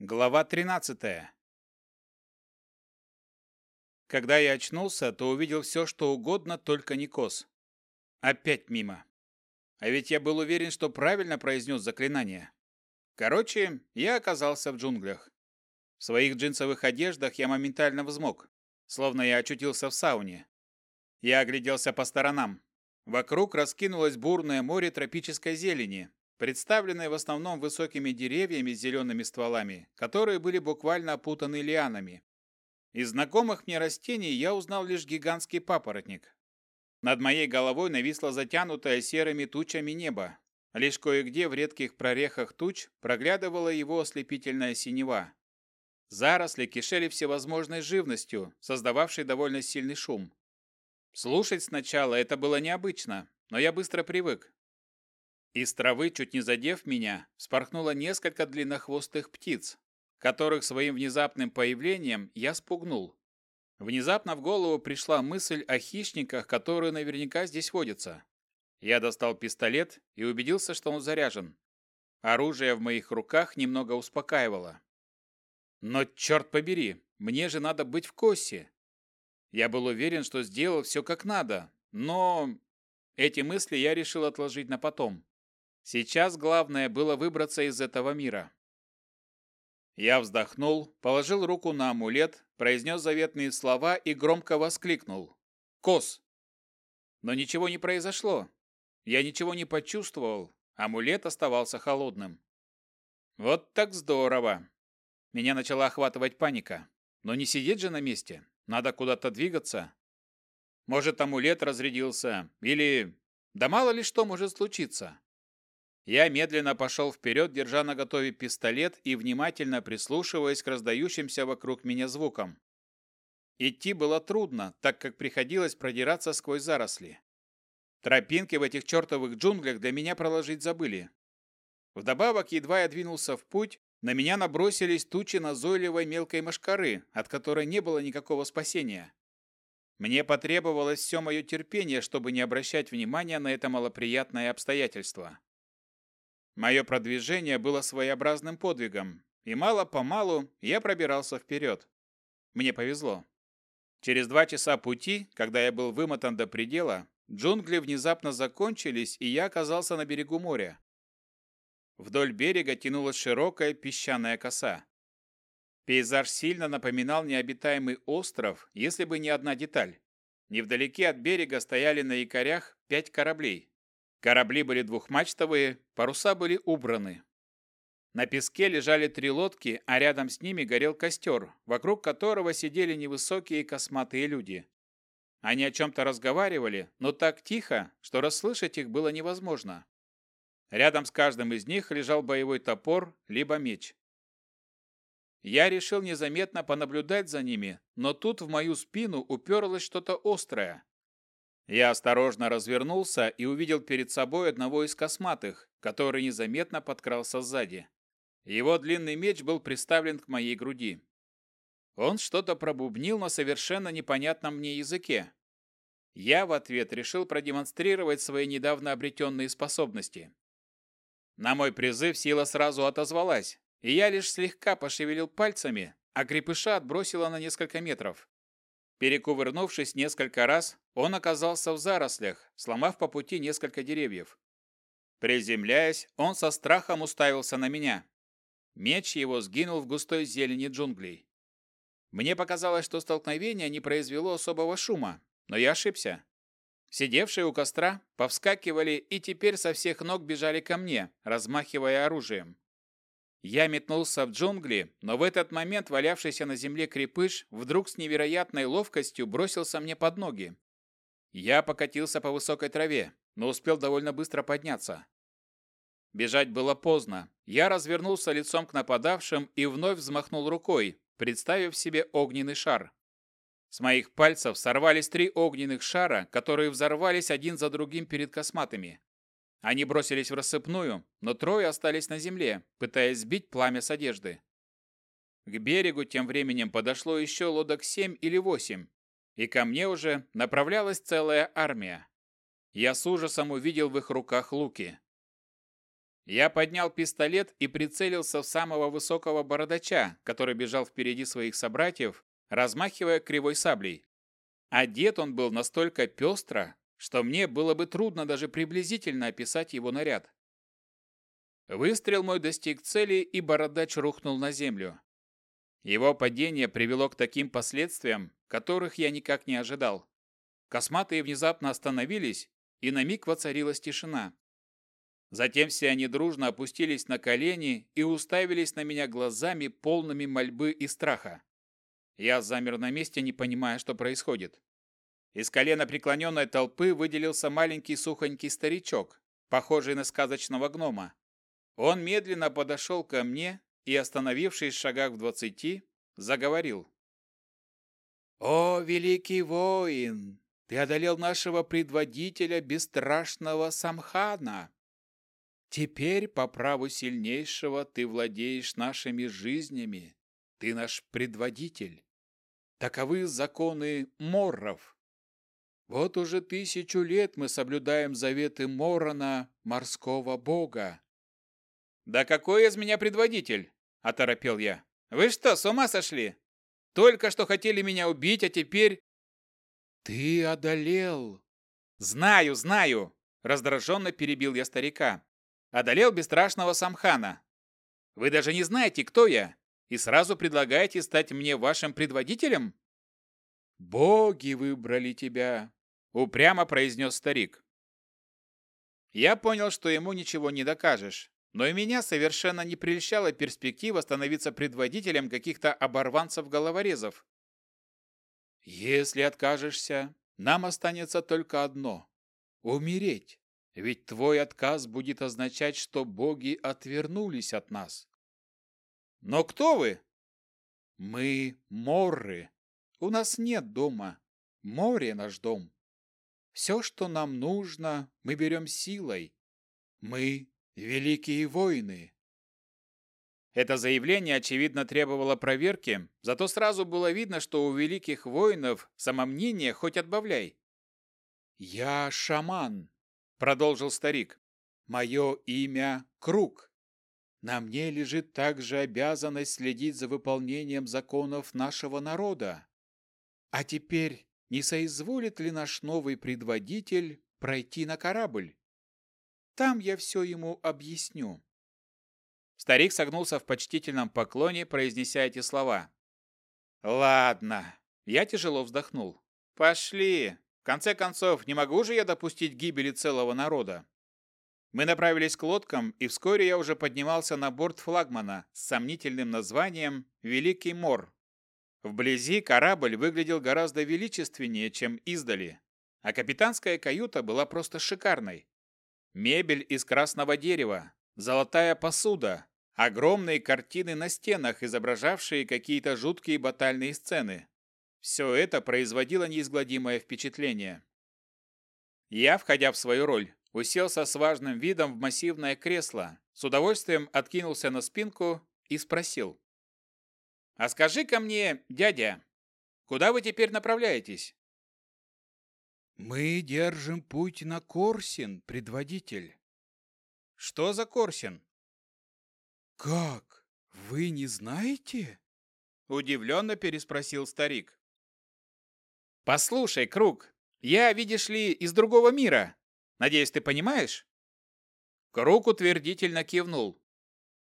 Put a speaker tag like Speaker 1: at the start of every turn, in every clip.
Speaker 1: Глава 13. Когда я очнулся, то увидел все, что угодно, только не коз. Опять мимо. А ведь я был уверен, что правильно произнес заклинание. Короче, я оказался в джунглях. В своих джинсовых одеждах я моментально взмок, словно я очутился в сауне. Я огляделся по сторонам. Вокруг раскинулось бурное море тропической зелени, представленные в основном высокими деревьями с зелеными стволами, которые были буквально опутаны лианами. Из знакомых мне растений я узнал лишь гигантский папоротник. Над моей головой нависло затянутое серыми тучами небо. Лишь кое-где в редких прорехах туч проглядывала его ослепительная синева. Заросли кишели всевозможной живностью, создававшей довольно сильный шум. Слушать сначала это было необычно, но я быстро привык, из травы, чуть не задев меня, вспорхнуло несколько длиннохвостых птиц, которых своим внезапным появлением я спугнул. Внезапно в голову пришла мысль о хищниках, которые наверняка здесь водятся. Я достал пистолет и убедился, что он заряжен. Оружие в моих руках немного успокаивало. Но черт побери, мне же надо быть в Коссе. Я был уверен, что сделал все как надо, но... Эти мысли я решил отложить на потом. Сейчас главное было выбраться из этого мира. Я вздохнул, положил руку на амулет, произнес заветные слова и громко воскликнул. «Кос!» Но ничего не произошло. Я ничего не почувствовал, амулет оставался холодным. Вот так здорово. Меня начала охватывать паника. Но не сидеть же на месте, надо куда-то двигаться. Может, амулет разрядился, или... Да мало ли что может случиться. Я медленно пошел вперед, держа наготове пистолет и внимательно прислушиваясь к раздающимся вокруг меня звукам. Идти было трудно, так как приходилось продираться сквозь заросли. Тропинки в этих чертовых джунглях для меня проложить забыли. Вдобавок, едва я двинулся в путь, на меня набросились тучи назойливой мелкой мошкары, от которой не было никакого спасения. Мне потребовалось все мое терпение, чтобы не обращать внимания на это малоприятное обстоятельство. Мое продвижение было своеобразным подвигом, и мало-помалу я пробирался вперед. Мне повезло. Через два часа пути, когда я был вымотан до предела, джунгли внезапно закончились, и я оказался на берегу моря. Вдоль берега тянулась широкая песчаная коса. Пейзаж сильно напоминал необитаемый остров, если бы не одна деталь. Невдалеке от берега стояли на якорях пять кораблей. Корабли были двухмачтовые, паруса были убраны. На песке лежали три лодки, а рядом с ними горел костер, вокруг которого сидели невысокие косматые люди. Они о чем-то разговаривали, но так тихо, что расслышать их было невозможно. Рядом с каждым из них лежал боевой топор, либо меч. Я решил незаметно понаблюдать за ними, но тут в мою спину уперлось что-то острое. Я осторожно развернулся и увидел перед собой одного из косматых, который незаметно подкрался сзади. Его длинный меч был приставлен к моей груди. Он что-то пробубнил на совершенно непонятном мне языке. Я в ответ решил продемонстрировать свои недавно обретенные способности. На мой призыв сила сразу отозвалась, и я лишь слегка пошевелил пальцами, а крепыша отбросило на несколько метров. Перекувырнувшись несколько раз, он оказался в зарослях, сломав по пути несколько деревьев. Приземляясь, он со страхом уставился на меня. Меч его сгинул в густой зелени джунглей. Мне показалось, что столкновение не произвело особого шума, но я ошибся. Сидевшие у костра повскакивали и теперь со всех ног бежали ко мне, размахивая оружием. Я метнулся в джунгли, но в этот момент валявшийся на земле крепыш вдруг с невероятной ловкостью бросился мне под ноги. Я покатился по высокой траве, но успел довольно быстро подняться. Бежать было поздно. Я развернулся лицом к нападавшим и вновь взмахнул рукой, представив себе огненный шар. С моих пальцев сорвались три огненных шара, которые взорвались один за другим перед косматыми. Они бросились в рассыпную, но трое остались на земле, пытаясь сбить пламя с одежды. К берегу тем временем подошло еще лодок семь или восемь, и ко мне уже направлялась целая армия. Я с ужасом увидел в их руках луки. Я поднял пистолет и прицелился в самого высокого бородача, который бежал впереди своих собратьев, размахивая кривой саблей. Одет он был настолько пестро, что мне было бы трудно даже приблизительно описать его наряд. Выстрел мой достиг цели, и бородач рухнул на землю. Его падение привело к таким последствиям, которых я никак не ожидал. Косматые внезапно остановились, и на миг воцарилась тишина. Затем все они дружно опустились на колени и уставились на меня глазами, полными мольбы и страха. Я замер на месте, не понимая, что происходит. Из колена преклоненной толпы выделился маленький сухонький старичок, похожий на сказочного гнома. Он медленно подошел ко мне и, остановившись в шагах в двадцати, заговорил. «О, великий воин! Ты одолел нашего предводителя, бесстрашного Самхана! Теперь по праву сильнейшего ты владеешь нашими жизнями. Ты наш предводитель. Таковы законы Морров. Вот уже тысячу лет мы соблюдаем заветы Морона, морского бога. «Да какой из меня предводитель?» – оторопел я. «Вы что, с ума сошли? Только что хотели меня убить, а теперь...» «Ты одолел!» «Знаю, знаю!» – раздраженно перебил я старика одолел бесстрашного Самхана. Вы даже не знаете, кто я, и сразу предлагаете стать мне вашим предводителем? Боги выбрали тебя, упрямо произнес старик. Я понял, что ему ничего не докажешь, но и меня совершенно не прельщала перспектива становиться предводителем каких-то оборванцев-головорезов. Если откажешься, нам останется только одно — умереть. Ведь твой отказ будет означать, что боги отвернулись от нас. Но кто вы? Мы морры. У нас нет дома. Море наш дом. Все, что нам нужно, мы берем силой. Мы великие воины. Это заявление, очевидно, требовало проверки, зато сразу было видно, что у великих воинов самомнение хоть отбавляй. «Я шаман», продолжил старик. Мое имя Круг. На мне лежит также обязанность следить за выполнением законов нашего народа. А теперь не соизволит ли наш новый предводитель пройти на корабль? Там я все ему объясню. Старик согнулся в почтительном поклоне, произнеся эти слова. «Ладно». Я тяжело вздохнул. «Пошли. В конце концов, не могу же я допустить гибели целого народа. Мы направились к лодкам, и вскоре я уже поднимался на борт флагмана с сомнительным названием «Великий Мор». Вблизи корабль выглядел гораздо величественнее, чем издали, а капитанская каюта была просто шикарной. Мебель из красного дерева, золотая посуда, огромные картины на стенах, изображавшие какие-то жуткие батальные сцены. Все это производило неизгладимое впечатление. Я, входя в свою роль, уселся с важным видом в массивное кресло, с удовольствием откинулся на спинку и спросил. «А скажи-ка мне, дядя, куда вы теперь направляетесь?» «Мы держим путь на Корсин, предводитель». «Что за Корсин?» «Как? Вы не знаете?» Удивленно переспросил старик. «Послушай, Круг, я, видишь ли, из другого мира. Надеюсь, ты понимаешь?» Круг утвердительно кивнул.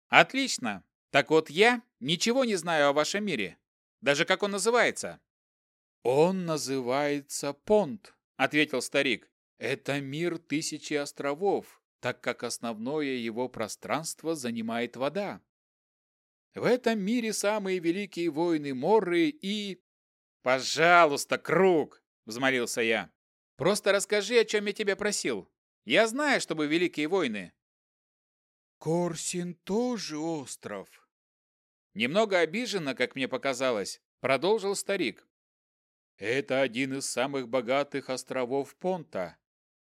Speaker 1: «Отлично. Так вот я ничего не знаю о вашем мире. Даже как он называется?» «Он называется Понт», — ответил старик. «Это мир тысячи островов, так как основное его пространство занимает вода. В этом мире самые великие воины Морры и «Пожалуйста, Круг!» – взмолился я. «Просто расскажи, о чем я тебя просил. Я знаю, что вы великие войны». «Корсин тоже остров». Немного обиженно, как мне показалось, продолжил старик. «Это один из самых богатых островов Понта.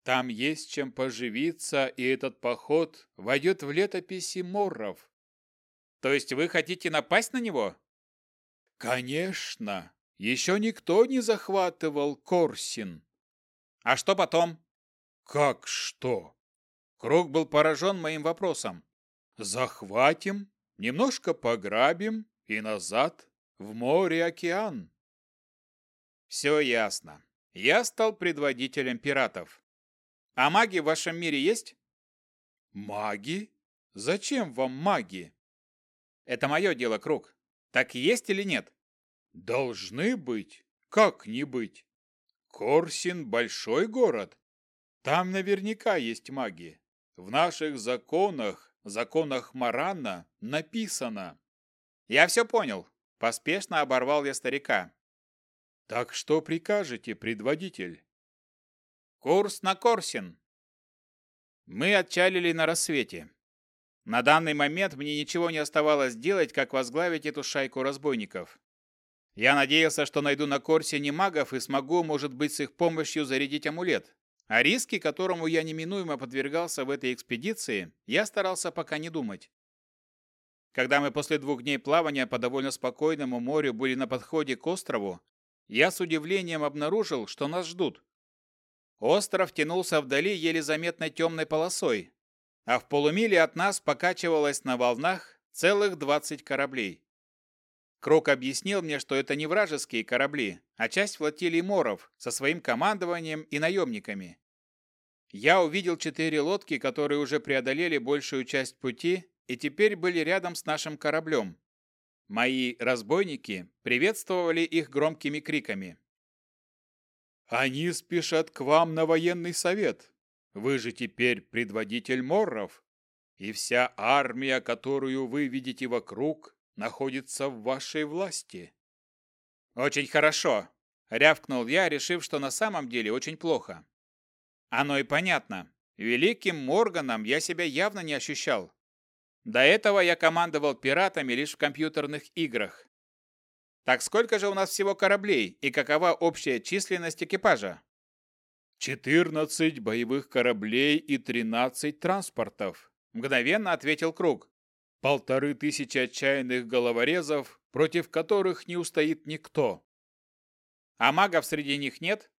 Speaker 1: Там есть чем поживиться, и этот поход войдет в летописи Морров». «То есть вы хотите напасть на него?» «Конечно!» Еще никто не захватывал Корсин. А что потом? Как что? Круг был поражен моим вопросом. «Захватим, немножко пограбим и назад, в море-океан». Все ясно. Я стал предводителем пиратов. А маги в вашем мире есть? Маги? Зачем вам маги? Это мое дело, Круг. Так есть или нет? Должны быть. Как не быть? Корсин – большой город. Там наверняка есть маги. В наших законах, законах Марана, написано. Я все понял. Поспешно оборвал я старика. Так что прикажете, предводитель? Курс на Корсин. Мы отчалили на рассвете. На данный момент мне ничего не оставалось делать, как возглавить эту шайку разбойников. Я надеялся, что найду на Корсине магов и смогу, может быть, с их помощью зарядить амулет. О риске, которому я неминуемо подвергался в этой экспедиции, я старался пока не думать. Когда мы после двух дней плавания по довольно спокойному морю были на подходе к острову, я с удивлением обнаружил, что нас ждут. Остров тянулся вдали еле заметной темной полосой, а в полумиле от нас покачивалось на волнах целых 20 кораблей. Крок объяснил мне, что это не вражеские корабли, а часть флотилии моров со своим командованием и наемниками. Я увидел четыре лодки, которые уже преодолели большую часть пути и теперь были рядом с нашим кораблем. Мои разбойники приветствовали их громкими криками. «Они спешат к вам на военный совет. Вы же теперь предводитель Морров, и вся армия, которую вы видите вокруг, находится в вашей власти». «Очень хорошо», — рявкнул я, решив, что на самом деле очень плохо. Оно и понятно. Великим Морганом я себя явно не ощущал. До этого я командовал пиратами лишь в компьютерных играх. Так сколько же у нас всего кораблей и какова общая численность экипажа? 14 боевых кораблей и 13 транспортов, мгновенно ответил Круг. Полторы тысячи отчаянных головорезов, против которых не устоит никто. А магов среди них нет?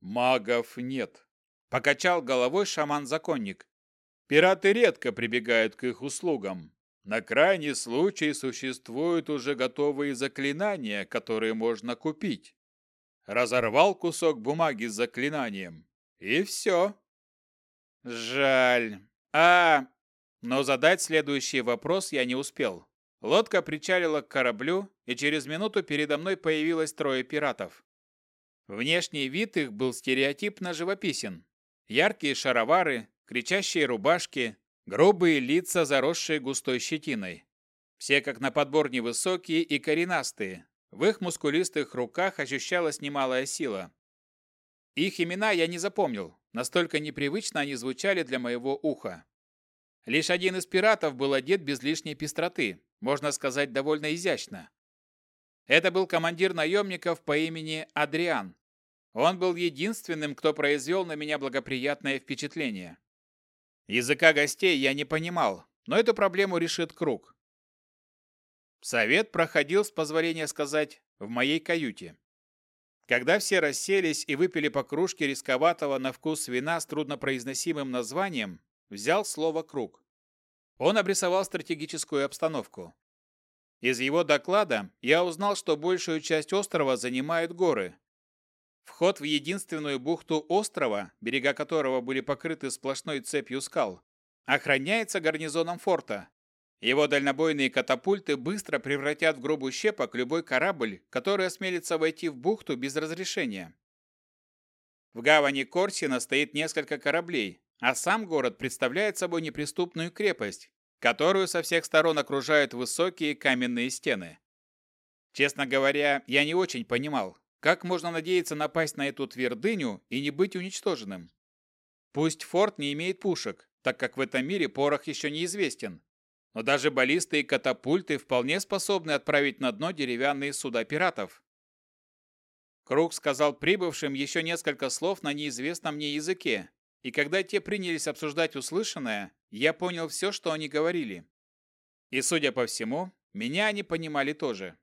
Speaker 1: Магов нет, покачал головой шаман-законник. Пираты редко прибегают к их услугам. На крайний случай существуют уже готовые заклинания, которые можно купить разорвал кусок бумаги с заклинанием. И все. Жаль. А... Но задать следующий вопрос я не успел. Лодка причалила к кораблю, и через минуту передо мной появилось трое пиратов. Внешний вид их был стереотипно живописен. Яркие шаровары, кричащие рубашки, грубые лица, заросшие густой щетиной. Все как на подбор невысокие и коренастые, в их мускулистых руках ощущалась немалая сила. Их имена я не запомнил, настолько непривычно они звучали для моего уха. Лишь один из пиратов был одет без лишней пестроты, можно сказать, довольно изящно. Это был командир наемников по имени Адриан. Он был единственным, кто произвел на меня благоприятное впечатление. Языка гостей я не понимал, но эту проблему решит круг. Совет проходил, с позволения сказать, в моей каюте. Когда все расселись и выпили по кружке рисковатого на вкус вина с труднопроизносимым названием, взял слово «круг». Он обрисовал стратегическую обстановку. Из его доклада я узнал, что большую часть острова занимают горы. Вход в единственную бухту острова, берега которого были покрыты сплошной цепью скал, охраняется гарнизоном форта, его дальнобойные катапульты быстро превратят в грубую щепок любой корабль, который осмелится войти в бухту без разрешения. В гавани Корсина стоит несколько кораблей, а сам город представляет собой неприступную крепость, которую со всех сторон окружают высокие каменные стены. Честно говоря, я не очень понимал, как можно надеяться напасть на эту твердыню и не быть уничтоженным. Пусть форт не имеет пушек, так как в этом мире порох еще неизвестен, но даже баллисты и катапульты вполне способны отправить на дно деревянные суда пиратов. Круг сказал прибывшим еще несколько слов на неизвестном мне языке, и когда те принялись обсуждать услышанное, я понял все, что они говорили. И, судя по всему, меня они понимали тоже.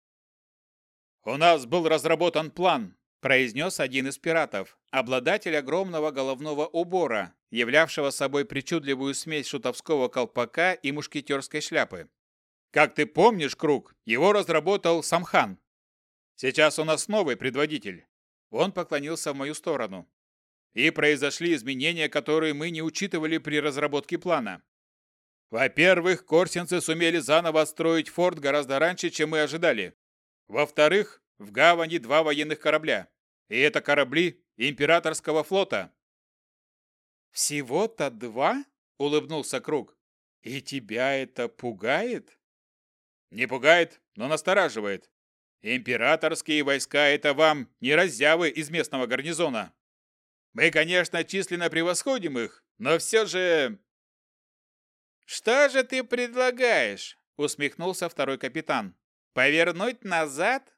Speaker 1: «У нас был разработан план», произнес один из пиратов, обладатель огромного головного убора, являвшего собой причудливую смесь шутовского колпака и мушкетерской шляпы. Как ты помнишь, Круг, его разработал Самхан. Сейчас у нас новый предводитель. Он поклонился в мою сторону. И произошли изменения, которые мы не учитывали при разработке плана. Во-первых, корсинцы сумели заново отстроить форт гораздо раньше, чем мы ожидали. Во-вторых, в гавани два военных корабля. И это корабли императорского флота. «Всего-то два?» – улыбнулся Круг. «И тебя это пугает?» Не пугает, но настораживает. Императорские войска – это вам не раззявы из местного гарнизона. Мы, конечно, численно превосходим их, но все же... «Что же ты предлагаешь?» – усмехнулся второй капитан. «Повернуть назад?»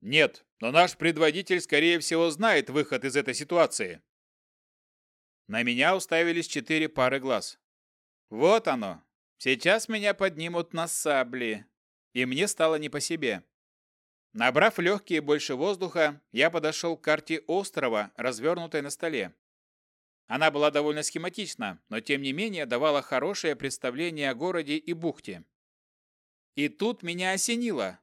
Speaker 1: «Нет, но наш предводитель, скорее всего, знает выход из этой ситуации». На меня уставились четыре пары глаз. «Вот оно, Сейчас меня поднимут на сабли, и мне стало не по себе. Набрав легкие больше воздуха, я подошел к карте острова, развернутой на столе. Она была довольно схематична, но тем не менее давала хорошее представление о городе и бухте. И тут меня осенило.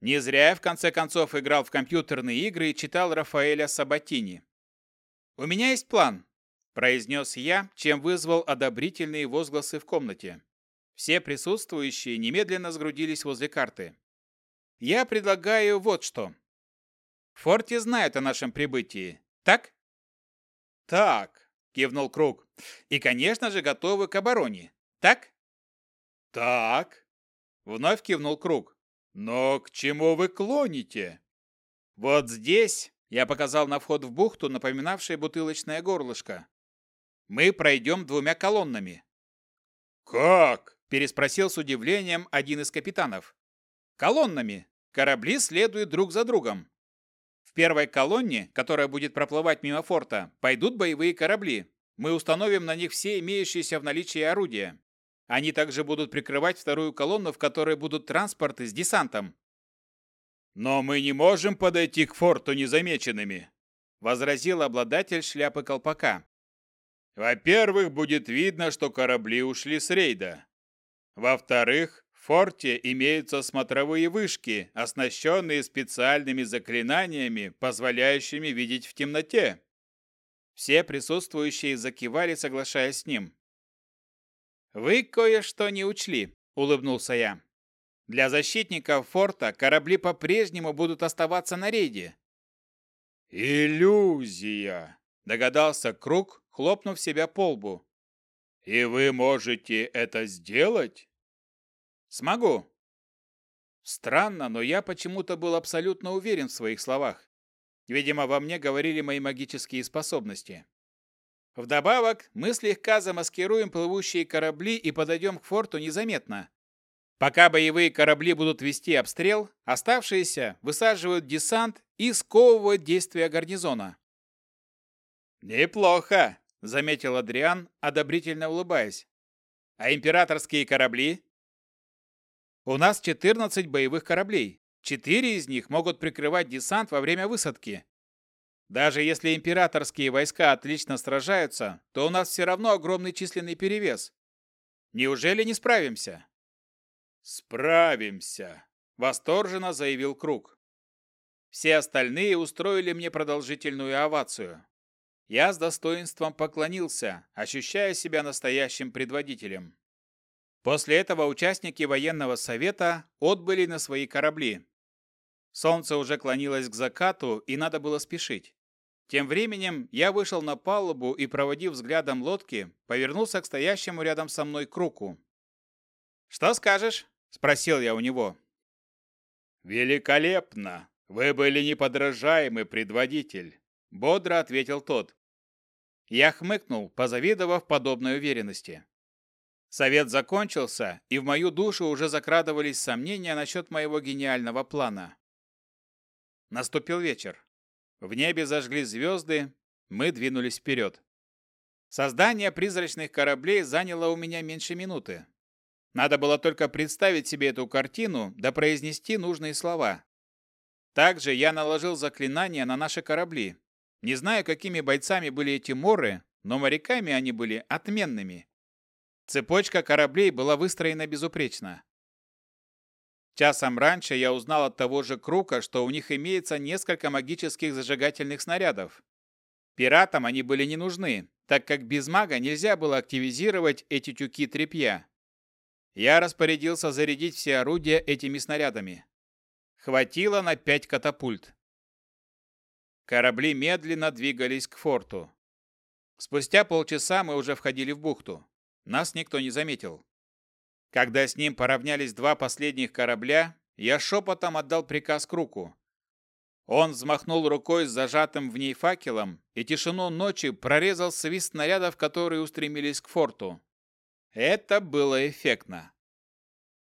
Speaker 1: Не зря я в конце концов играл в компьютерные игры и читал Рафаэля Сабатини. У меня есть план, произнес я, чем вызвал одобрительные возгласы в комнате. Все присутствующие немедленно сгрудились возле карты. Я предлагаю вот что. В форте знают о нашем прибытии, так? Так, кивнул Круг. И, конечно же, готовы к обороне, так? Так. Вновь кивнул Круг. Но к чему вы клоните? Вот здесь я показал на вход в бухту, напоминавшее бутылочное горлышко. Мы пройдем двумя колоннами. «Как?» – переспросил с удивлением один из капитанов. «Колоннами. Корабли следуют друг за другом. В первой колонне, которая будет проплывать мимо форта, пойдут боевые корабли. Мы установим на них все имеющиеся в наличии орудия. Они также будут прикрывать вторую колонну, в которой будут транспорты с десантом. «Но мы не можем подойти к форту незамеченными», – возразил обладатель шляпы колпака. Во-первых, будет видно, что корабли ушли с рейда. Во-вторых, форте имеются смотровые вышки, оснащенные специальными заклинаниями, позволяющими видеть в темноте. Все присутствующие закивали, соглашаясь с ним. «Вы кое-что не учли», — улыбнулся я. «Для защитников форта корабли по-прежнему будут оставаться на рейде». «Иллюзия», — догадался Круг, хлопнув себя по лбу. «И вы можете это сделать?» «Смогу». Странно, но я почему-то был абсолютно уверен в своих словах. Видимо, во мне говорили мои магические способности. Вдобавок, мы слегка замаскируем плывущие корабли и подойдем к форту незаметно. Пока боевые корабли будут вести обстрел, оставшиеся высаживают десант и сковывают действия гарнизона. «Неплохо!» заметил Адриан, одобрительно улыбаясь. А императорские корабли? У нас 14 боевых кораблей. Четыре из них могут прикрывать десант во время высадки. Даже если императорские войска отлично сражаются, то у нас все равно огромный численный перевес. Неужели не справимся? Справимся, восторженно заявил Круг. Все остальные устроили мне продолжительную овацию. Я с достоинством поклонился, ощущая себя настоящим предводителем. После этого участники военного совета отбыли на свои корабли. Солнце уже клонилось к закату, и надо было спешить. Тем временем я вышел на палубу и, проводив взглядом лодки, повернулся к стоящему рядом со мной круку. «Что скажешь?» – спросил я у него. «Великолепно! Вы были неподражаемый предводитель бодро ответил тот. Я хмыкнул, позавидовав подобной уверенности. Совет закончился, и в мою душу уже закрадывались сомнения насчет моего гениального плана. Наступил вечер. В небе зажгли звезды, мы двинулись вперед. Создание призрачных кораблей заняло у меня меньше минуты. Надо было только представить себе эту картину да произнести нужные слова. Также я наложил заклинания на наши корабли. Не знаю, какими бойцами были эти моры, но моряками они были отменными. Цепочка кораблей была выстроена безупречно. Часом раньше я узнал от того же Крука, что у них имеется несколько магических зажигательных снарядов. Пиратам они были не нужны, так как без мага нельзя было активизировать эти тюки тряпья. Я распорядился зарядить все орудия этими снарядами. Хватило на пять катапульт. Корабли медленно двигались к форту. Спустя полчаса мы уже входили в бухту. Нас никто не заметил. Когда с ним поравнялись два последних корабля, я шепотом отдал приказ Круку. Он взмахнул рукой с зажатым в ней факелом, и тишину ночи прорезал свист снарядов, которые устремились к форту. Это было эффектно.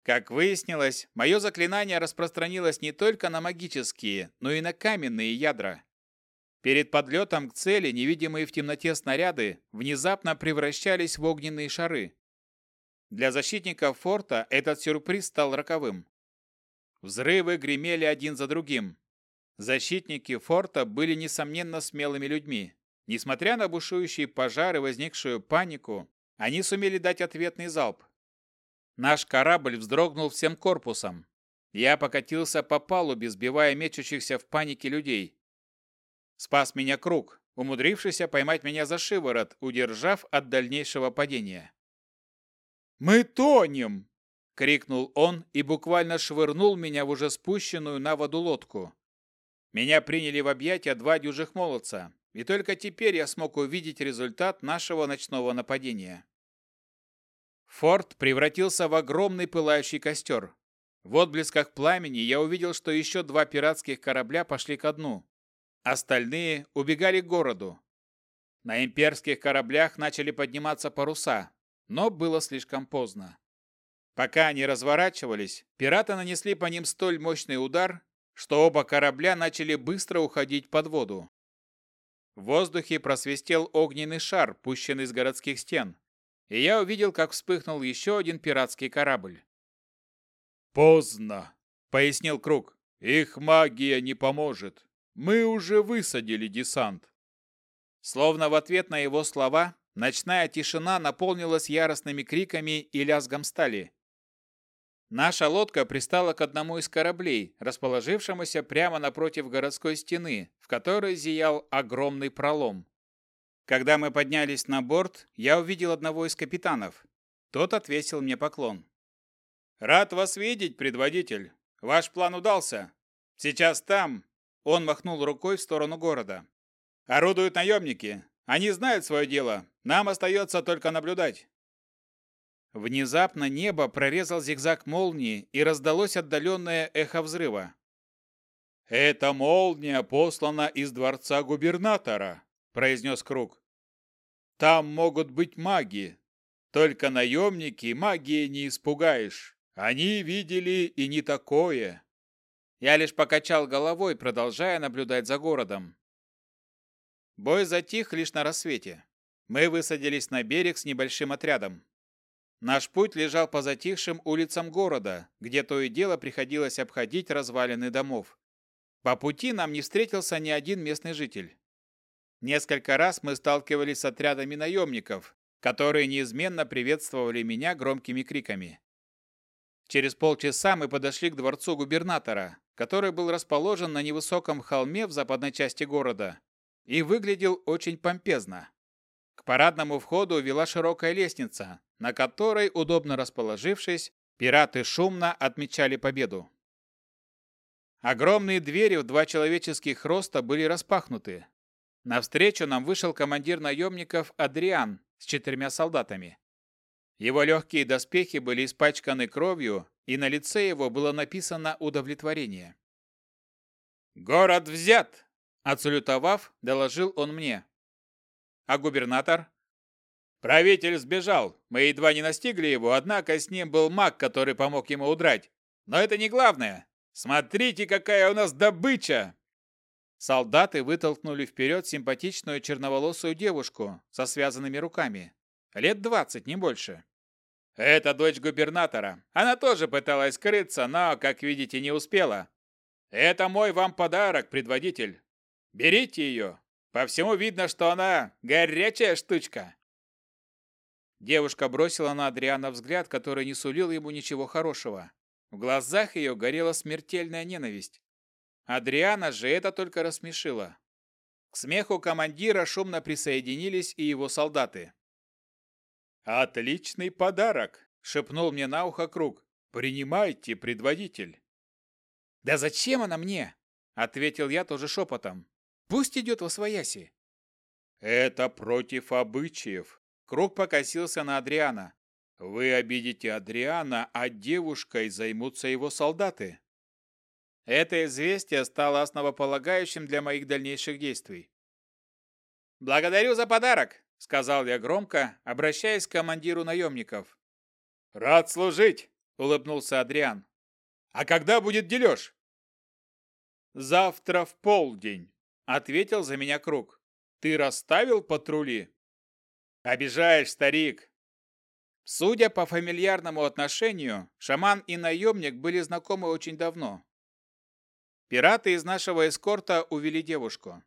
Speaker 1: Как выяснилось, мое заклинание распространилось не только на магические, но и на каменные ядра. Перед подлетом к цели невидимые в темноте снаряды внезапно превращались в огненные шары. Для защитников форта этот сюрприз стал роковым. Взрывы гремели один за другим. Защитники форта были, несомненно, смелыми людьми. Несмотря на бушующие пожары и возникшую панику, они сумели дать ответный залп. Наш корабль вздрогнул всем корпусом. Я покатился по палубе, сбивая мечущихся в панике людей. Спас меня круг, умудрившийся поймать меня за шиворот, удержав от дальнейшего падения. «Мы тонем!» — крикнул он и буквально швырнул меня в уже спущенную на воду лодку. Меня приняли в объятия два дюжих молодца, и только теперь я смог увидеть результат нашего ночного нападения. Форт превратился в огромный пылающий костер. В отблесках пламени я увидел, что еще два пиратских корабля пошли ко дну. Остальные убегали к городу. На имперских кораблях начали подниматься паруса, но было слишком поздно. Пока они разворачивались, пираты нанесли по ним столь мощный удар, что оба корабля начали быстро уходить под воду. В воздухе просвистел огненный шар, пущенный с городских стен, и я увидел, как вспыхнул еще один пиратский корабль. «Поздно», — пояснил Круг. «Их магия не поможет. Мы уже высадили десант». Словно в ответ на его слова, ночная тишина наполнилась яростными криками и лязгом стали. Наша лодка пристала к одному из кораблей, расположившемуся прямо напротив городской стены, в которой зиял огромный пролом. Когда мы поднялись на борт, я увидел одного из капитанов. Тот отвесил мне поклон. «Рад вас видеть, предводитель. Ваш план удался. Сейчас там...» Он махнул рукой в сторону города. «Орудуют наемники. Они знают свое дело. Нам остается только наблюдать». Внезапно небо прорезал зигзаг молнии и раздалось отдаленное эхо взрыва. «Эта молния послана из дворца губернатора», — произнес Круг. «Там могут быть маги. Только наемники магии не испугаешь. Они видели и не такое». Я лишь покачал головой, продолжая наблюдать за городом. Бой затих лишь на рассвете. Мы высадились на берег с небольшим отрядом. Наш путь лежал по затихшим улицам города, где то и дело приходилось обходить развалины домов. По пути нам не встретился ни один местный житель. Несколько раз мы сталкивались с отрядами наемников, которые неизменно приветствовали меня громкими криками. Через полчаса мы подошли к дворцу губернатора, который был расположен на невысоком холме в западной части города и выглядел очень помпезно. К парадному входу вела широкая лестница, на которой, удобно расположившись, пираты шумно отмечали победу. Огромные двери в два человеческих роста были распахнуты. Навстречу нам вышел командир наемников Адриан с четырьмя солдатами. Его легкие доспехи были испачканы кровью, и на лице его было написано удовлетворение. «Город взят!» – отсалютовав, доложил он мне. А губернатор? Правитель сбежал. Мы едва не настигли его, однако с ним был маг, который помог ему удрать. Но это не главное. Смотрите, какая у нас добыча! Солдаты вытолкнули вперед симпатичную черноволосую девушку со связанными руками. Лет двадцать, не больше. Это дочь губернатора. Она тоже пыталась скрыться, но, как видите, не успела. Это мой вам подарок, предводитель. Берите ее. По всему видно, что она горячая штучка. Девушка бросила на Адриана взгляд, который не сулил ему ничего хорошего. В глазах ее горела смертельная ненависть. Адриана же это только рассмешило. К смеху командира шумно присоединились и его солдаты. «Отличный подарок!» — шепнул мне на ухо Круг. «Принимайте, предводитель!» «Да зачем она мне?» — ответил я тоже шепотом. «Пусть идет во свояси». «Это против обычаев», Круг покосился на Адриана. «Вы обидите Адриана, а девушкой займутся его солдаты». Это известие стало основополагающим для моих дальнейших действий. «Благодарю за подарок», — сказал я громко, обращаясь к командиру наемников. «Рад служить», — улыбнулся Адриан. «А когда будет дележ?» «Завтра в полдень», — ответил за меня Круг. «Ты расставил патрули?» «Обижаешь, старик!» Судя по фамильярному отношению, шаман и наемник были знакомы очень давно. Пираты из нашего эскорта увели девушку.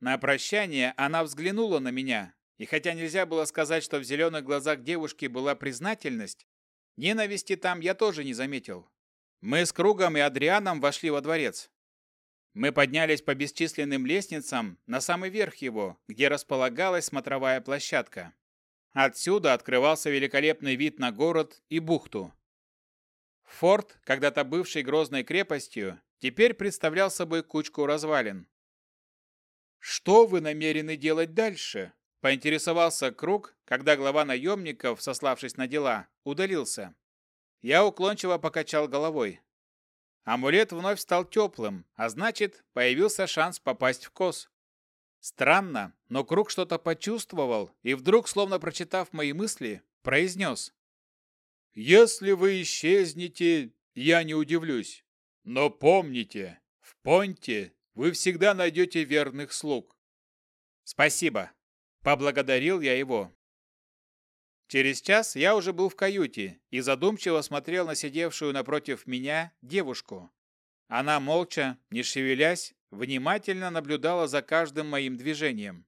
Speaker 1: На прощание она взглянула на меня, и хотя нельзя было сказать, что в зеленых глазах девушки была признательность, ненависти там я тоже не заметил. Мы с Кругом и Адрианом вошли во дворец. Мы поднялись по бесчисленным лестницам на самый верх его, где располагалась смотровая площадка. Отсюда открывался великолепный вид на город и бухту. Форт, когда-то бывший грозной крепостью, теперь представлял собой кучку развалин. «Что вы намерены делать дальше?» – поинтересовался Круг, когда глава наемников, сославшись на дела, удалился. Я уклончиво покачал головой. Амулет вновь стал теплым, а значит, появился шанс попасть в кос. Странно, но Круг что-то почувствовал и вдруг, словно прочитав мои мысли, произнес. «Если вы исчезнете, я не удивлюсь. Но помните, в Понте вы всегда найдете верных слуг». «Спасибо», — поблагодарил я его. Через час я уже был в каюте и задумчиво смотрел на сидевшую напротив меня девушку. Она молча, не шевелясь, внимательно наблюдала за каждым моим движением.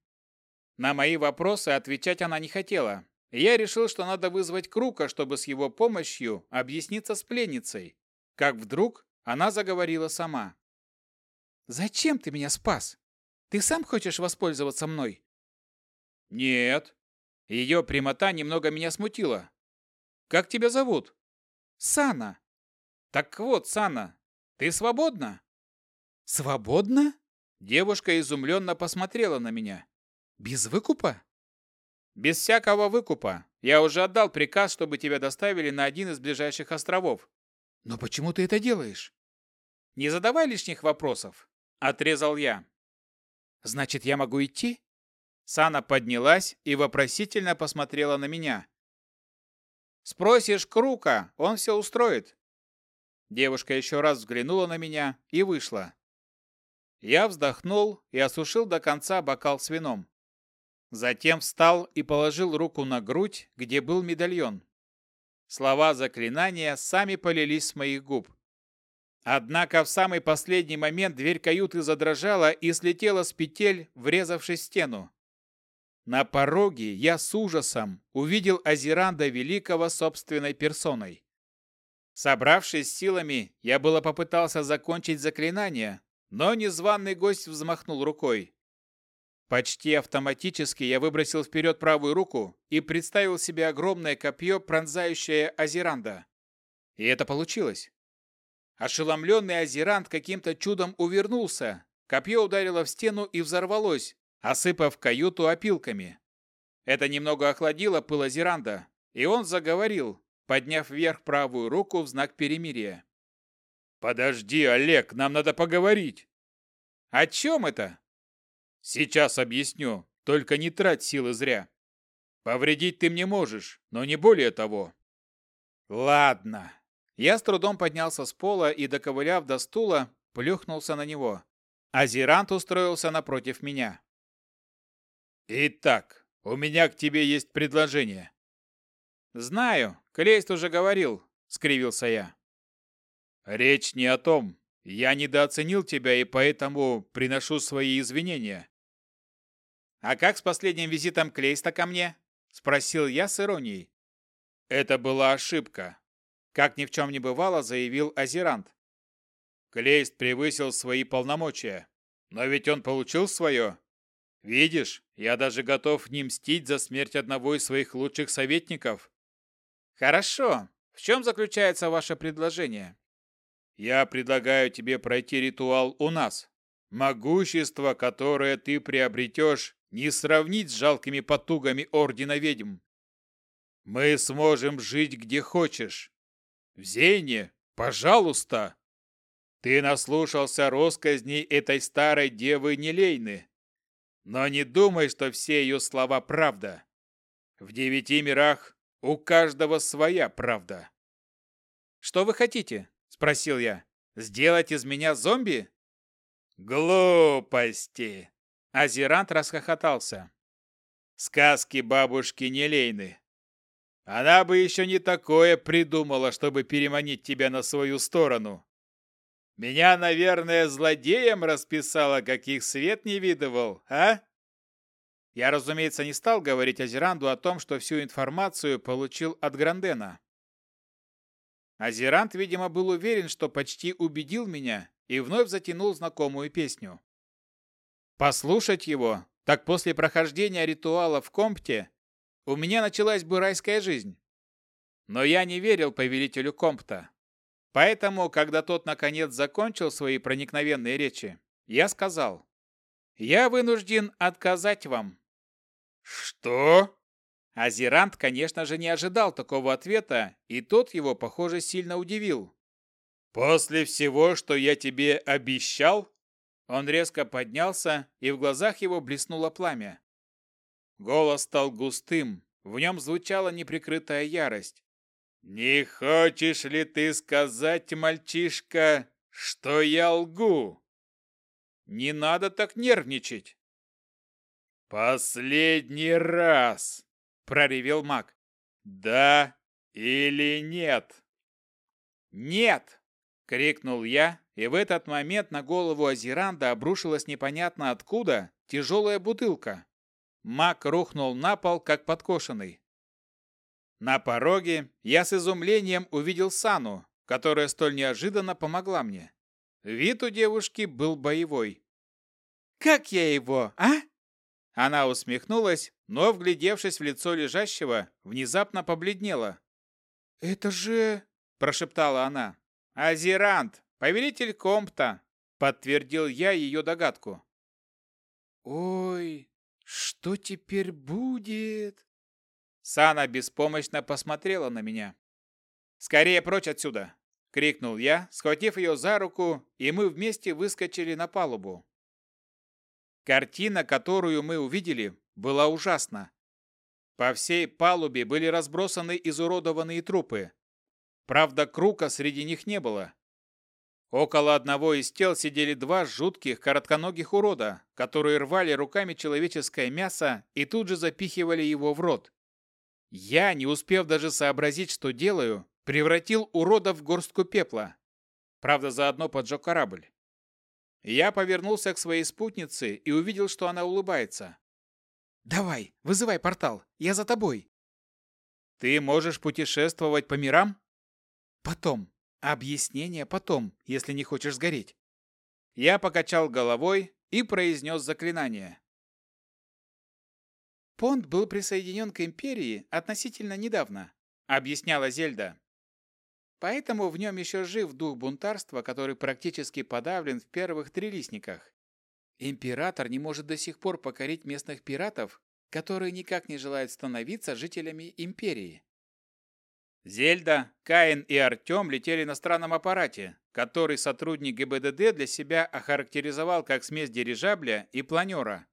Speaker 1: На мои вопросы отвечать она не хотела. Я решил, что надо вызвать Крука, чтобы с его помощью объясниться с пленницей. Как вдруг она заговорила сама. «Зачем ты меня спас? Ты сам хочешь воспользоваться мной?» «Нет», ее прямота немного меня смутила. «Как тебя зовут?» «Сана». «Так вот, Сана, ты свободна?» «Свободна?» Девушка изумленно посмотрела на меня. «Без выкупа?» «Без всякого выкупа. Я уже отдал приказ, чтобы тебя доставили на один из ближайших островов». «Но почему ты это делаешь?» «Не задавай лишних вопросов», — отрезал я. «Значит, я могу идти?» Сана поднялась и вопросительно посмотрела на меня. «Спросишь Крука, он все устроит». Девушка еще раз взглянула на меня и вышла. Я вздохнул и осушил до конца бокал с вином. Затем встал и положил руку на грудь, где был медальон. Слова заклинания сами полились с моих губ. Однако в самый последний момент дверь каюты задрожала и слетела с петель, врезавшись в стену. На пороге я с ужасом увидел Азеранда Великого собственной персоной. Собравшись силами, я было попытался закончить заклинание, но незваный гость взмахнул рукой. Почти автоматически я выбросил вперед правую руку и представил себе огромное копье, пронзающее Азеранда. И это получилось. Ошеломленный Азерант каким-то чудом увернулся. Копье ударило в стену и взорвалось, осыпав каюту опилками. Это немного охладило пыл Азеранда, и он заговорил, подняв вверх правую руку в знак перемирия. «Подожди, Олег, нам надо поговорить!» «О чем это?» «Сейчас объясню, только не трать силы зря. Повредить ты мне можешь, но не более того». «Ладно». Я с трудом поднялся с пола и, доковыляв до стула, плюхнулся на него. Азерант устроился напротив меня. «Итак, у меня к тебе есть предложение». «Знаю, Клейст уже говорил», — скривился я. «Речь не о том. Я недооценил тебя и поэтому приношу свои извинения. А как с последним визитом Клейста ко мне? Спросил я с иронией. Это была ошибка. Как ни в чем не бывало, заявил Азерант. Клейст превысил свои полномочия. Но ведь он получил свое. Видишь, я даже готов не мстить за смерть одного из своих лучших советников. Хорошо. В чем заключается ваше предложение? Я предлагаю тебе пройти ритуал у нас. Могущество, которое ты приобретешь, не сравнить с жалкими потугами Ордена Ведьм. Мы сможем жить где хочешь. В Зейне, пожалуйста. Ты наслушался росказней этой старой девы Нелейны. Но не думай, что все ее слова правда. В девяти мирах у каждого своя правда. Что вы хотите? Спросил я. «Сделать из меня зомби?» «Глупости!» Азерант расхохотался. «Сказки бабушки Нелейны. Она бы еще не такое придумала, чтобы переманить тебя на свою сторону. Меня, наверное, злодеем расписала, каких свет не видывал, а?» Я, разумеется, не стал говорить Азеранду о том, что всю информацию получил от Грандена. Азерант, видимо, был уверен, что почти убедил меня и вновь затянул знакомую песню. Послушать его, так после прохождения ритуала в Компте у меня началась бы райская жизнь. Но я не верил повелителю Компта. Поэтому, когда тот наконец закончил свои проникновенные речи, я сказал, «Я вынужден отказать вам». «Что?» Азерант, конечно же, не ожидал такого ответа, и тот его, похоже, сильно удивил. «После всего, что я тебе обещал?» Он резко поднялся, и в глазах его блеснуло пламя. Голос стал густым, в нем звучала неприкрытая ярость. «Не хочешь ли ты сказать, мальчишка, что я лгу?» «Не надо так нервничать!» «Последний раз!» проревел маг. Да или нет? Нет! крикнул я, и в этот момент на голову Азиранда обрушилась непонятно откуда тяжелая бутылка. Маг рухнул на пол, как подкошенный. На пороге я с изумлением увидел Сану, которая столь неожиданно помогла мне. Вид у девушки был боевой. «Как я его, а?» Она усмехнулась, но, вглядевшись в лицо лежащего, внезапно побледнела. «Это же...» – прошептала она. «Азерант, повелитель Компта», – подтвердил я ее догадку. «Ой, что теперь будет?» Сана беспомощно посмотрела на меня. «Скорее прочь отсюда!» — крикнул я, схватив ее за руку, и мы вместе выскочили на палубу. Картина, которую мы увидели, была ужасна. По всей палубе были разбросаны изуродованные трупы. Правда, крука среди них не было. Около одного из тел сидели два жутких коротконогих урода, которые рвали руками человеческое мясо и тут же запихивали его в рот. Я, не успев даже сообразить, что делаю, превратил урода в горстку пепла. Правда, заодно поджег корабль. Я повернулся к своей спутнице и увидел, что она улыбается. «Давай, вызывай портал, я за тобой». «Ты можешь путешествовать по мирам?» «Потом. Объяснение потом, если не хочешь сгореть». Я покачал головой и произнес заклинание. Понт был присоединен к Империи относительно недавно, объясняла Зельда. Поэтому в нем еще жив дух бунтарства, который практически подавлен в первых трилистниках. Император не может до сих пор покорить местных пиратов, которые никак не желают становиться жителями Империи. Зельда, Каин и Артем летели на странном аппарате, который сотрудник ГБДД для себя охарактеризовал как смесь дирижабля и планера.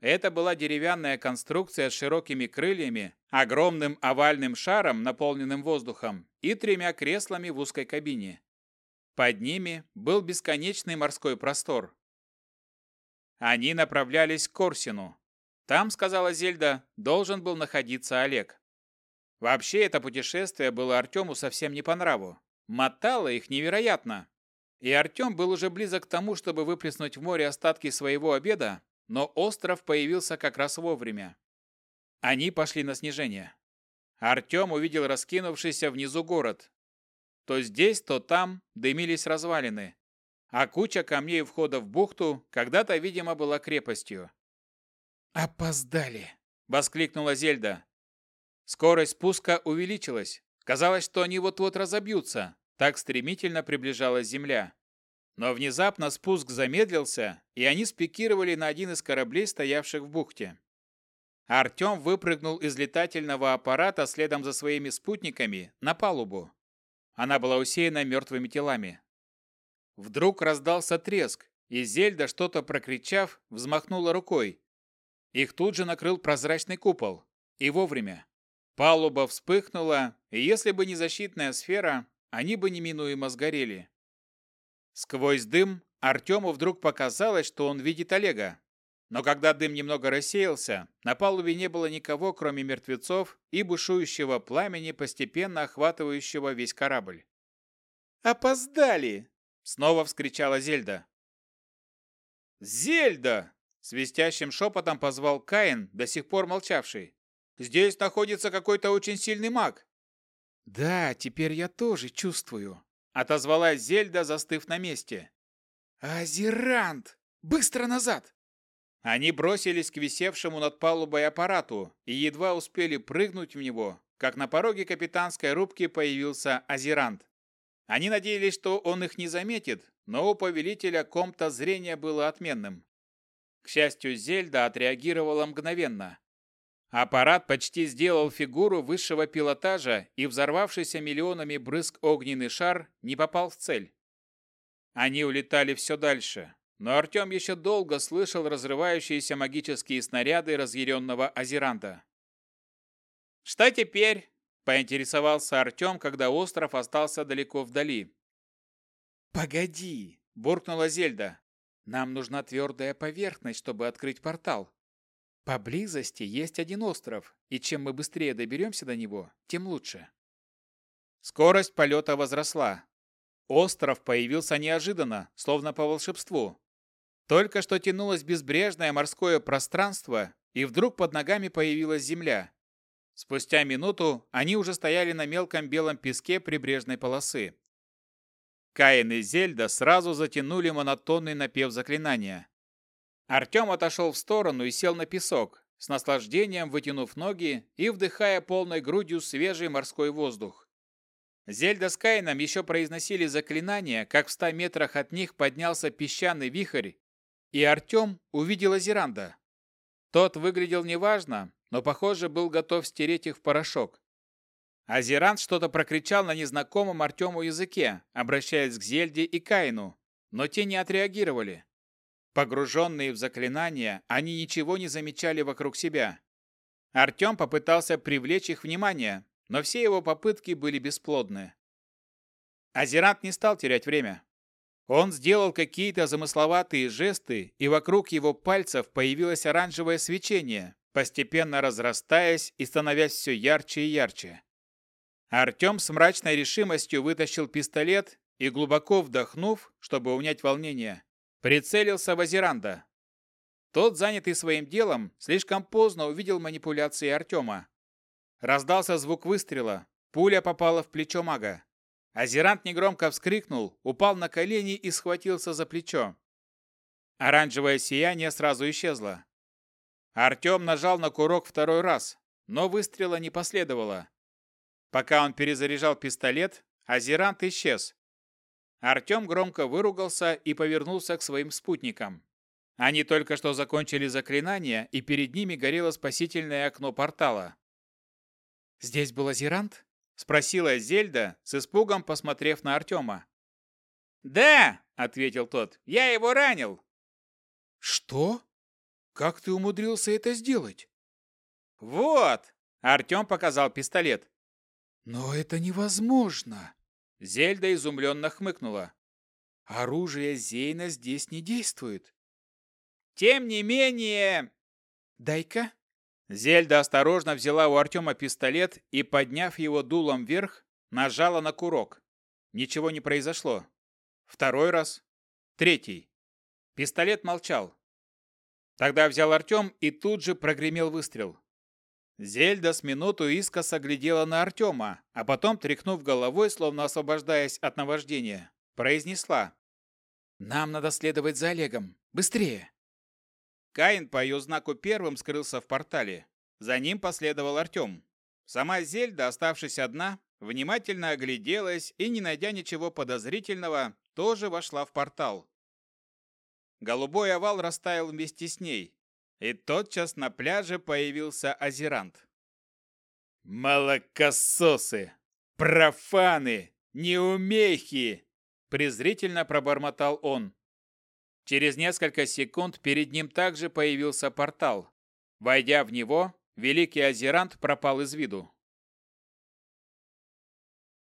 Speaker 1: Это была деревянная конструкция с широкими крыльями, огромным овальным шаром, наполненным воздухом, и тремя креслами в узкой кабине. Под ними был бесконечный морской простор. Они направлялись к Корсину. Там, сказала Зельда, должен был находиться Олег. Вообще, это путешествие было Артему совсем не по нраву. Мотало их невероятно. и Артем был уже близок к тому, чтобы выплеснуть в море остатки своего обеда, но остров появился как раз вовремя. Они пошли на снижение. Артем увидел раскинувшийся внизу город. То здесь, то там дымились развалины, а куча камней входа в бухту когда-то, видимо, была крепостью.
Speaker 2: «Опоздали!»
Speaker 1: – воскликнула Зельда. Скорость спуска увеличилась. Казалось, что они вот-вот разобьются. Так стремительно приближалась Земля. Но внезапно спуск замедлился, и они спикировали на один из кораблей, стоявших в бухте. Артем выпрыгнул из летательного аппарата следом за своими спутниками на палубу. Она была усеяна мертвыми телами. Вдруг раздался треск, и Зельда, что-то прокричав, взмахнула рукой. Их тут же накрыл прозрачный купол. И вовремя. Палуба вспыхнула, и если бы не защитная сфера, они бы неминуемо сгорели. Сквозь дым Артему вдруг показалось, что он видит Олега. Но когда дым немного рассеялся, на палубе не было никого, кроме мертвецов и бушующего пламени, постепенно охватывающего весь корабль.
Speaker 2: «Опоздали!»
Speaker 1: — снова вскричала Зельда. «Зельда!» — свистящим шепотом позвал Каин, до сих пор молчавший. «Здесь находится какой-то очень сильный маг».
Speaker 2: «Да, теперь я тоже чувствую», —
Speaker 1: отозвалась Зельда, застыв на месте.
Speaker 2: «Азерант! Быстро назад!»
Speaker 1: Они бросились к висевшему над палубой аппарату и едва успели прыгнуть в него, как на пороге капитанской рубки появился Азерант. Они надеялись, что он их не заметит, но у повелителя комта зрение было отменным. К счастью, Зельда отреагировала мгновенно. Аппарат почти сделал фигуру высшего пилотажа, и взорвавшийся миллионами брызг огненный шар не попал в цель. Они улетали все дальше, но Артем еще долго слышал разрывающиеся магические снаряды разъяренного Азеранта. «Что теперь?» – поинтересовался Артем, когда остров остался далеко вдали.
Speaker 2: «Погоди!» – буркнула Зельда. «Нам нужна твердая поверхность, чтобы открыть портал. Поблизости есть один остров, и чем мы быстрее доберемся до него, тем лучше».
Speaker 1: Скорость полета возросла. Остров появился неожиданно, словно по волшебству. Только что тянулось безбрежное морское пространство, и вдруг под ногами появилась земля. Спустя минуту они уже стояли на мелком белом песке прибрежной полосы. Каин и Зельда сразу затянули монотонный напев заклинания. Артем отошел в сторону и сел на песок, с наслаждением вытянув ноги и вдыхая полной грудью свежий морской воздух. Зельда с Каином еще произносили заклинания, как в ста метрах от них поднялся песчаный вихрь и Артем увидел Азеранда. Тот выглядел неважно, но, похоже, был готов стереть их в порошок. Азеранд что-то прокричал на незнакомом Артему языке, обращаясь к Зельде и Каину, но те не отреагировали. Погруженные в заклинания, они ничего не замечали вокруг себя. Артем попытался привлечь их внимание, но все его попытки были бесплодны. Азерант не стал терять время. Он сделал какие-то замысловатые жесты, и вокруг его пальцев появилось оранжевое свечение, постепенно разрастаясь и становясь все ярче и ярче. Артем с мрачной решимостью вытащил пистолет и, глубоко вдохнув, чтобы унять волнение, прицелился в Азеранда. Тот, занятый своим делом, слишком поздно увидел манипуляции Артема. Раздался звук выстрела, пуля попала в плечо мага. Азерант негромко вскрикнул, упал на колени и схватился за плечо. Оранжевое сияние сразу исчезло. Артем нажал на курок второй раз, но выстрела не последовало. Пока он перезаряжал пистолет, Азерант исчез. Артем громко выругался и повернулся к своим спутникам. Они только что закончили заклинание, и перед ними горело спасительное окно портала.
Speaker 2: «Здесь был Азерант?»
Speaker 1: Спросила Зельда, с испугом посмотрев на Артема. «Да!» — ответил тот. «Я его ранил!»
Speaker 2: «Что? Как ты умудрился это сделать?»
Speaker 1: «Вот!» — Артем показал пистолет.
Speaker 2: «Но это невозможно!»
Speaker 1: Зельда изумленно хмыкнула.
Speaker 2: «Оружие Зейна здесь не действует».
Speaker 1: «Тем не менее...»
Speaker 2: «Дай-ка!»
Speaker 1: Зельда осторожно взяла у Артема пистолет и, подняв его дулом вверх, нажала на курок. Ничего не произошло. Второй раз. Третий. Пистолет молчал. Тогда взял Артем и тут же прогремел выстрел. Зельда с минуту искоса глядела на Артема, а потом, тряхнув головой, словно освобождаясь от наваждения, произнесла. «Нам надо следовать за Олегом. Быстрее!» Каин по ее знаку первым скрылся в портале. За ним последовал Артем. Сама Зельда, оставшись одна, внимательно огляделась и, не найдя ничего подозрительного, тоже вошла в портал. Голубой овал растаял вместе с ней, и тотчас на пляже появился Азерант. «Молокососы! Профаны! Неумехи!» презрительно пробормотал он. Через несколько секунд перед ним также появился портал. Войдя в него, великий Азерант пропал из виду.